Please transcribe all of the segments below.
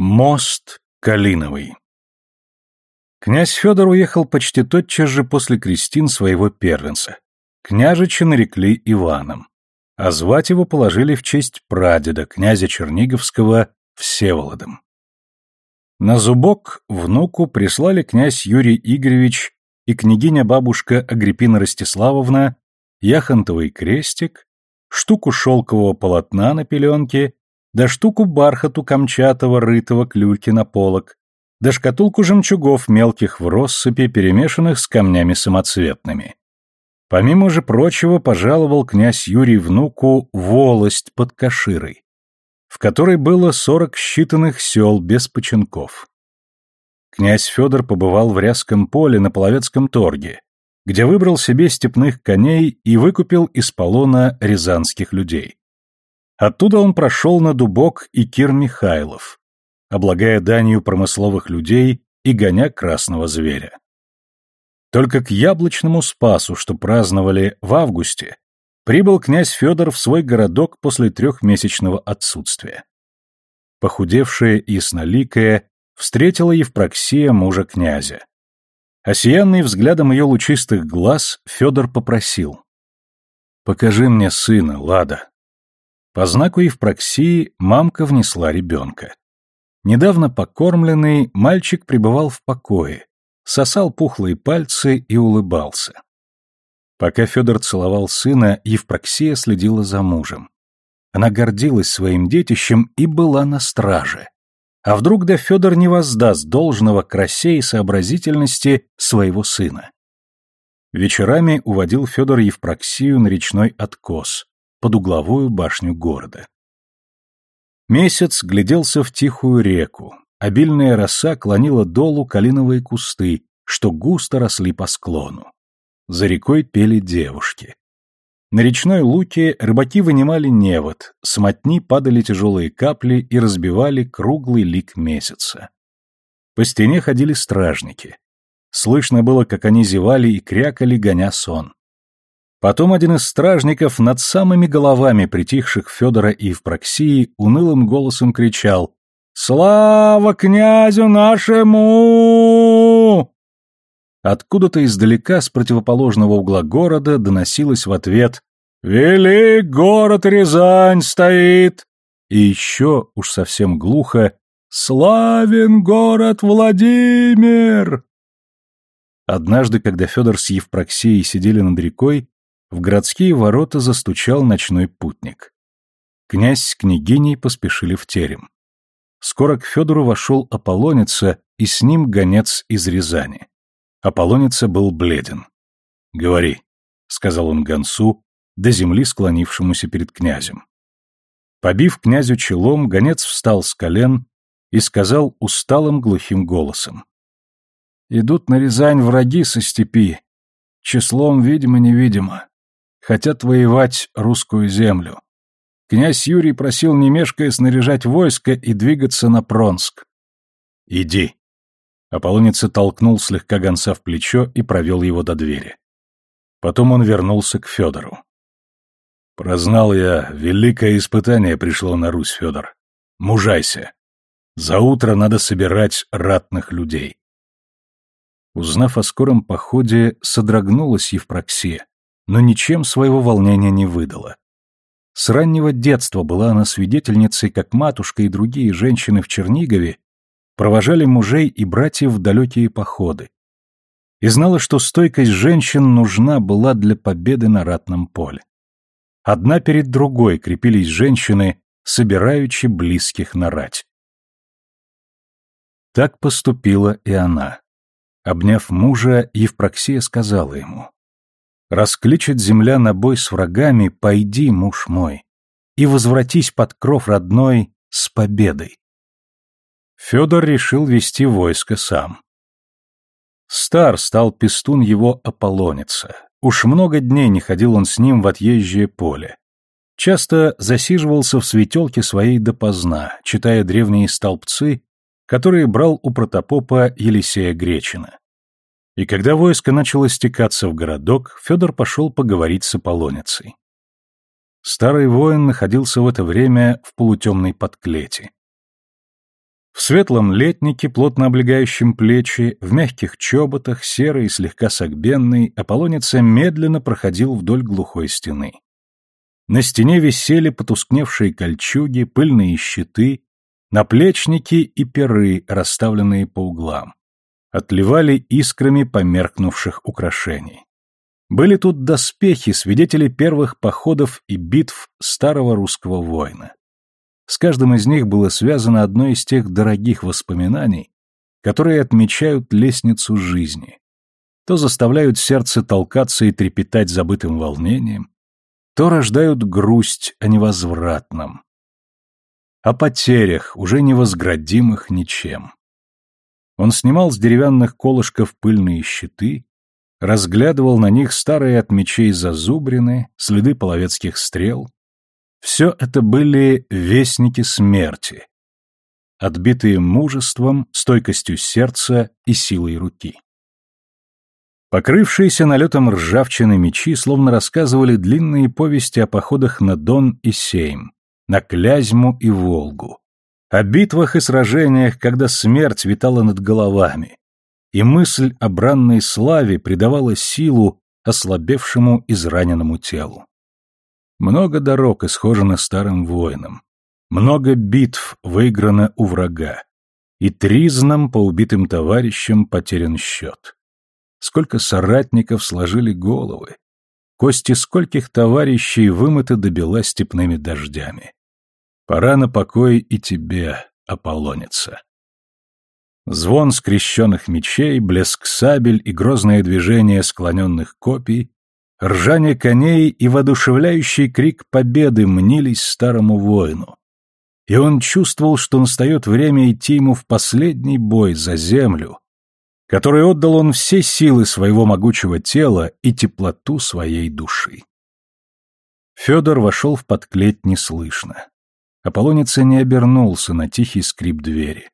Мост Калиновый Князь Федор уехал почти тотчас же после крестин своего первенца. Княжича нарекли Иваном, а звать его положили в честь прадеда, князя Черниговского, Всеволодом. На зубок внуку прислали князь Юрий Игоревич и княгиня-бабушка Агриппина Ростиславовна яхонтовый крестик, штуку шелкового полотна на пеленке да штуку бархату камчатого, рытого клюльки на полок, да шкатулку жемчугов мелких в россыпи, перемешанных с камнями самоцветными. Помимо же прочего, пожаловал князь Юрий внуку волость под Каширой, в которой было сорок считанных сел без починков. Князь Федор побывал в Рязком поле на Половецком торге, где выбрал себе степных коней и выкупил из полона рязанских людей. Оттуда он прошел на Дубок и Кир Михайлов, облагая данью промысловых людей и гоня красного зверя. Только к яблочному спасу, что праздновали в августе, прибыл князь Федор в свой городок после трехмесячного отсутствия. Похудевшая и ясноликая встретила Евпроксия мужа князя. Осиянный взглядом ее лучистых глаз, Федор попросил. «Покажи мне сына, Лада». По знаку Евпроксии мамка внесла ребенка. Недавно покормленный, мальчик пребывал в покое, сосал пухлые пальцы и улыбался. Пока Федор целовал сына, Евпроксия следила за мужем. Она гордилась своим детищем и была на страже. А вдруг да Федор не воздаст должного красе и сообразительности своего сына? Вечерами уводил Федор Евпроксию на речной откос, под угловую башню города. Месяц гляделся в тихую реку, обильная роса клонила долу калиновые кусты, что густо росли по склону. За рекой пели девушки. На речной луке рыбаки вынимали невод, с мотни падали тяжелые капли и разбивали круглый лик месяца. По стене ходили стражники. Слышно было, как они зевали и крякали, гоня сон. Потом один из стражников над самыми головами притихших Федора и Евпроксии унылым голосом кричал «Слава князю нашему!» Откуда-то издалека с противоположного угла города доносилось в ответ «Велик город Рязань стоит!» И еще, уж совсем глухо, «Славен город Владимир!» Однажды, когда Федор с Евпроксией сидели над рекой, в городские ворота застучал ночной путник. Князь с княгиней поспешили в терем. Скоро к Федору вошел Аполлоница и с ним гонец из Рязани. Аполлоница был бледен. «Говори», — сказал он гонцу, до земли склонившемуся перед князем. Побив князю челом, гонец встал с колен и сказал усталым глухим голосом. «Идут на Рязань враги со степи, числом видимо-невидимо хотят воевать русскую землю. Князь Юрий просил не мешкая снаряжать войско и двигаться на Пронск. «Иди». Аполлоница толкнул слегка гонца в плечо и провел его до двери. Потом он вернулся к Федору. «Прознал я, великое испытание пришло на Русь, Федор. Мужайся. За утро надо собирать ратных людей». Узнав о скором походе, содрогнулась Евпроксия но ничем своего волнения не выдала. С раннего детства была она свидетельницей, как матушка и другие женщины в Чернигове провожали мужей и братьев в далекие походы. И знала, что стойкость женщин нужна была для победы на ратном поле. Одна перед другой крепились женщины, собираючи близких на рать. Так поступила и она. Обняв мужа, Евпроксия сказала ему, Раскличет земля на бой с врагами, пойди, муж мой, и возвратись под кров родной с победой. Федор решил вести войско сам. Стар стал пестун его Аполлоница. Уж много дней не ходил он с ним в отъезжее поле. Часто засиживался в светелке своей допоздна, читая древние столбцы, которые брал у протопопа Елисея Гречина. И когда войско начало стекаться в городок, Федор пошел поговорить с Аполлоницей. Старый воин находился в это время в полутемной подклете. В светлом летнике, плотно облегающем плечи, в мягких чоботах, серый и слегка согбенный, Аполлоница медленно проходил вдоль глухой стены. На стене висели потускневшие кольчуги, пыльные щиты, наплечники и перы, расставленные по углам. Отливали искрами померкнувших украшений. Были тут доспехи, свидетели первых походов и битв старого русского воина. С каждым из них было связано одно из тех дорогих воспоминаний, которые отмечают лестницу жизни. То заставляют сердце толкаться и трепетать забытым волнением, то рождают грусть о невозвратном, о потерях, уже невозградимых ничем. Он снимал с деревянных колышков пыльные щиты, разглядывал на них старые от мечей зазубрины, следы половецких стрел, все это были вестники смерти, отбитые мужеством, стойкостью сердца и силой руки. Покрывшиеся налетом ржавчины мечи словно рассказывали длинные повести о походах на Дон и Сейм, на Клязьму и Волгу, о битвах и сражениях, когда смерть витала над головами, и мысль о бранной славе придавала силу ослабевшему израненному телу. Много дорог исхожено старым воином. Много битв выиграно у врага. И тризном по убитым товарищам потерян счет. Сколько соратников сложили головы. Кости скольких товарищей вымыты до бела степными дождями. Пора на покой и тебе, Аполлоница. Звон скрещенных мечей, блеск сабель и грозное движение склоненных копий Ржание коней и воодушевляющий крик победы мнились старому воину. И он чувствовал, что настает время идти ему в последний бой за землю, который отдал он все силы своего могучего тела и теплоту своей души. Федор вошел в подклеть неслышно. Аполлоница не обернулся на тихий скрип двери.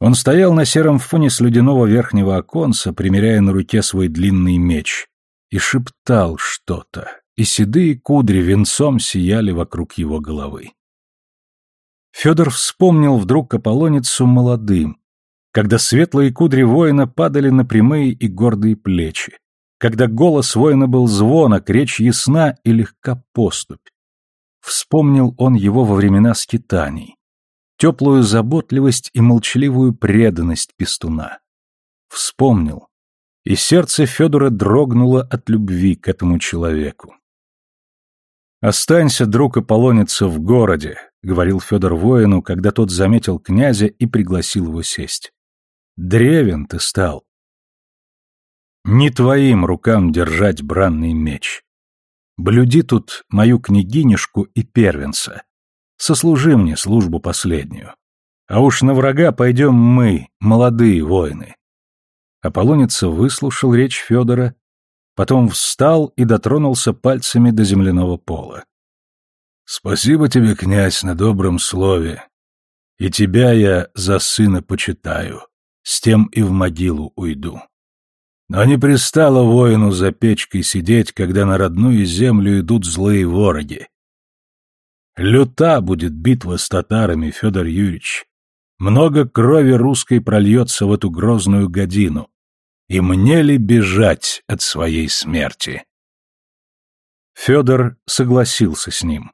Он стоял на сером фоне слюдяного верхнего оконца, примеряя на руке свой длинный меч, и шептал что-то, и седые кудри венцом сияли вокруг его головы. Федор вспомнил вдруг Аполлоницу молодым, когда светлые кудри воина падали на прямые и гордые плечи, когда голос воина был звонок, речь ясна и легка поступь. Вспомнил он его во времена скитаний, теплую заботливость и молчаливую преданность пестуна. Вспомнил, и сердце Федора дрогнуло от любви к этому человеку. «Останься, друг Аполлонится, в городе», — говорил Федор воину, когда тот заметил князя и пригласил его сесть. «Древен ты стал. Не твоим рукам держать бранный меч. Блюди тут мою княгинюшку и первенца. Сослужи мне службу последнюю. А уж на врага пойдем мы, молодые воины. Аполлоница выслушал речь Федора, потом встал и дотронулся пальцами до земляного пола. «Спасибо тебе, князь, на добром слове. И тебя я за сына почитаю, с тем и в могилу уйду. Но не пристало воину за печкой сидеть, когда на родную землю идут злые вороги. Люта будет битва с татарами, Федор Юрьевич. Много крови русской прольется в эту грозную годину. И мне ли бежать от своей смерти? Федор согласился с ним.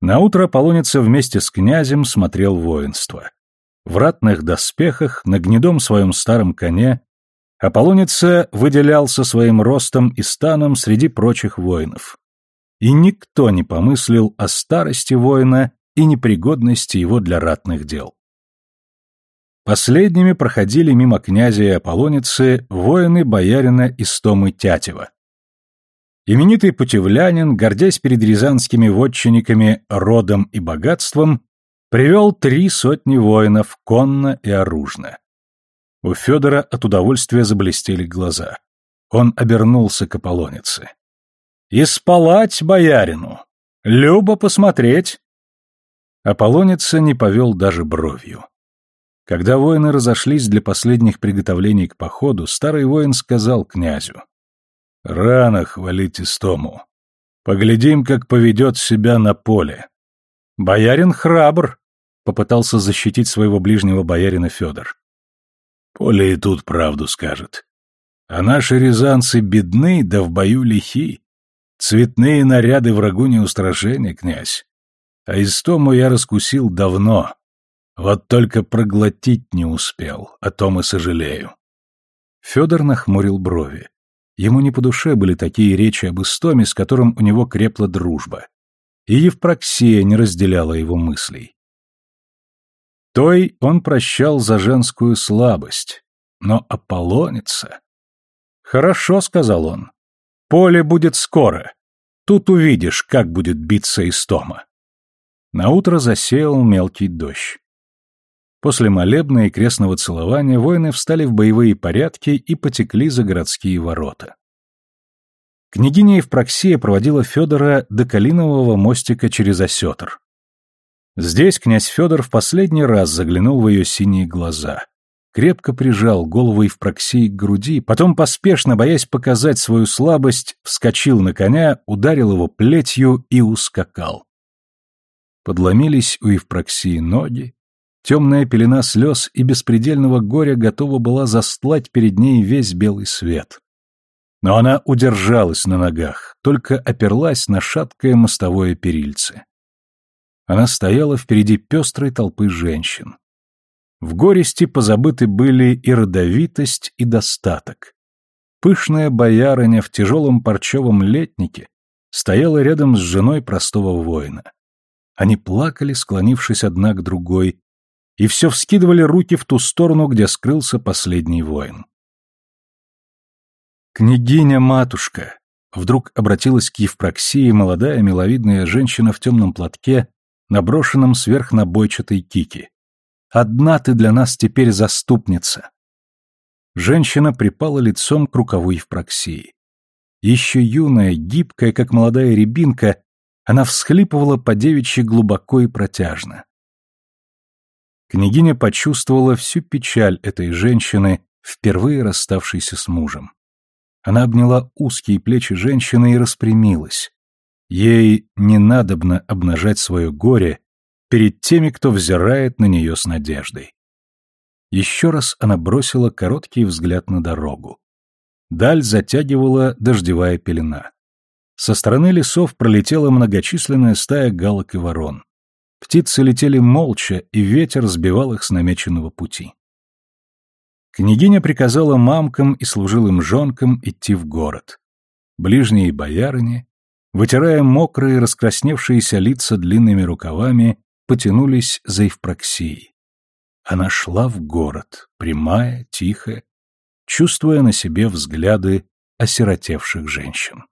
Наутро Полоница вместе с князем смотрел воинство. В ратных доспехах, на гнедом своем старом коне, Аполлоница выделялся своим ростом и станом среди прочих воинов. И никто не помыслил о старости воина и непригодности его для ратных дел. Последними проходили мимо князя и Аполлоницы воины боярина Истомы Тятева. Именитый путевлянин, гордясь перед рязанскими вотчинниками родом и богатством, привел три сотни воинов конно и оружно. У Федора от удовольствия заблестели глаза. Он обернулся к Аполлонице. «И спалать боярину! Любо посмотреть!» Аполлоница не повел даже бровью. Когда воины разошлись для последних приготовлений к походу, старый воин сказал князю. «Рано хвалить Истому. Поглядим, как поведет себя на поле. Боярин храбр. попытался защитить своего ближнего боярина Федор. Поле и тут правду скажет. А наши рязанцы бедны, да в бою лихи. Цветные наряды врагу не устрашение, князь. А истому я раскусил давно. Вот только проглотить не успел, о том и сожалею. Федор нахмурил брови. Ему не по душе были такие речи об Истоме, с которым у него крепла дружба. И Евпроксия не разделяла его мыслей. Той он прощал за женскую слабость, но Аполлоница... «Хорошо», — сказал он, — «поле будет скоро. Тут увидишь, как будет биться Истома». Наутро засеял мелкий дождь. После молебна и крестного целования воины встали в боевые порядки и потекли за городские ворота. Княгиня Евпроксия проводила Федора до Калинового мостика через осетр. Здесь князь Федор в последний раз заглянул в ее синие глаза, крепко прижал голову Евпроксии к груди, потом поспешно, боясь показать свою слабость, вскочил на коня, ударил его плетью и ускакал. Подломились у Евпроксии ноги, Темная пелена слез и беспредельного горя готова была застлать перед ней весь белый свет. Но она удержалась на ногах, только оперлась на шаткое мостовое перильце. Она стояла впереди пестрой толпы женщин. В горести позабыты были и родовитость, и достаток. Пышная боярыня в тяжелом парчевом летнике стояла рядом с женой простого воина. Они плакали, склонившись одна к другой, и все вскидывали руки в ту сторону, где скрылся последний воин. «Княгиня-матушка!» Вдруг обратилась к Евпроксии молодая миловидная женщина в темном платке, наброшенном сверх набойчатой кики. «Одна ты для нас теперь заступница!» Женщина припала лицом к рукаву Евпроксии. Еще юная, гибкая, как молодая рябинка, она всхлипывала по девичьи глубоко и протяжно. Княгиня почувствовала всю печаль этой женщины, впервые расставшейся с мужем. Она обняла узкие плечи женщины и распрямилась. Ей не надобно обнажать свое горе перед теми, кто взирает на нее с надеждой. Еще раз она бросила короткий взгляд на дорогу. Даль затягивала дождевая пелена. Со стороны лесов пролетела многочисленная стая галок и ворон. Птицы летели молча, и ветер сбивал их с намеченного пути. Княгиня приказала мамкам и служилым жонкам идти в город. Ближние боярыни, вытирая мокрые раскрасневшиеся лица длинными рукавами, потянулись за Евпроксией. Она шла в город, прямая, тихая, чувствуя на себе взгляды осиротевших женщин.